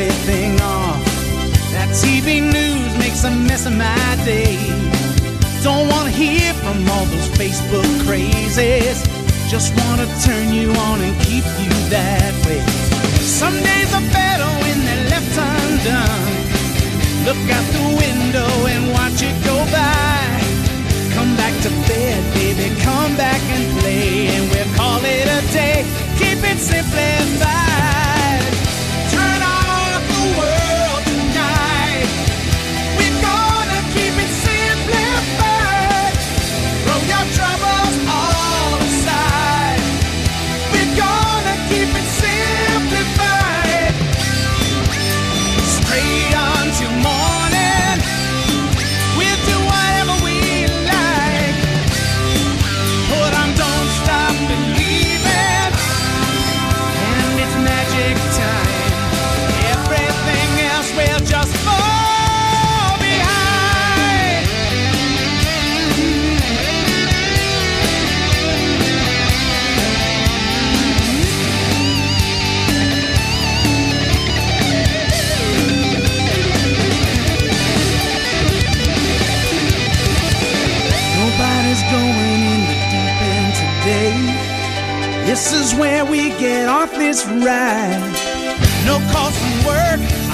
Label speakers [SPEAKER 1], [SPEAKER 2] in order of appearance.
[SPEAKER 1] everything off. That TV news makes a mess of my day. Don't wanna hear from all those Facebook crazies. Just wanna turn you on and keep you that way. Some days are better when they're left undone. Look out the window This is where we get off this ride. No calls from work.